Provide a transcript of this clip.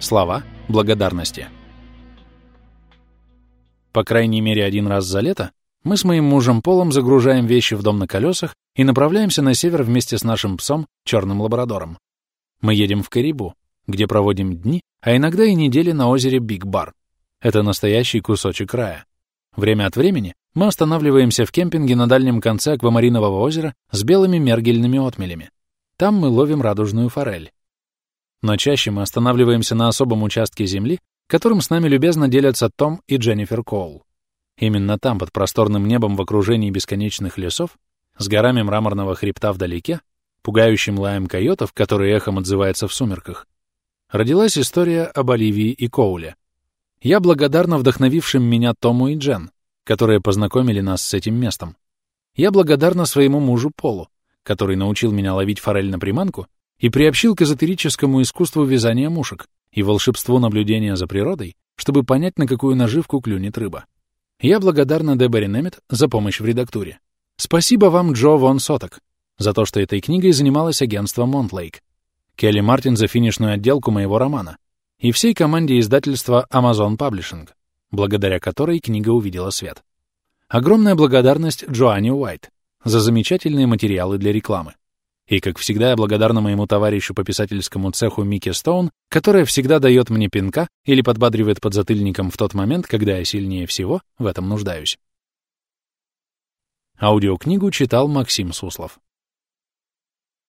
Слова благодарности. По крайней мере один раз за лето мы с моим мужем Полом загружаем вещи в дом на колесах и направляемся на север вместе с нашим псом, черным лабрадором. Мы едем в Карибу, где проводим дни, а иногда и недели на озере Биг Бар. Это настоящий кусочек рая. Время от времени мы останавливаемся в кемпинге на дальнем конце аквамаринового озера с белыми мергельными отмелями. Там мы ловим радужную форель. Но чаще мы останавливаемся на особом участке земли, которым с нами любезно делятся Том и Дженнифер Коул. Именно там, под просторным небом в окружении бесконечных лесов, с горами мраморного хребта вдалеке, пугающим лаем койотов, который эхом отзывается в сумерках, родилась история об Оливии и Коуле. Я благодарна вдохновившим меня Тому и Джен, которые познакомили нас с этим местом. Я благодарна своему мужу Полу, который научил меня ловить форель на приманку и приобщил к эзотерическому искусству вязания мушек и волшебству наблюдения за природой, чтобы понять, на какую наживку клюнет рыба. Я благодарна Дебери Немет за помощь в редактуре. Спасибо вам, Джо Вон Соток, за то, что этой книгой занималось агентство Монтлейк, Келли Мартин за финишную отделку моего романа и всей команде издательства Amazon Publishing, благодаря которой книга увидела свет. Огромная благодарность Джоанне Уайт за замечательные материалы для рекламы. И, как всегда, я благодарна моему товарищу по писательскому цеху Микки Стоун, которая всегда дает мне пинка или подбадривает под затыльником в тот момент, когда я сильнее всего в этом нуждаюсь. Аудиокнигу читал Максим Суслов.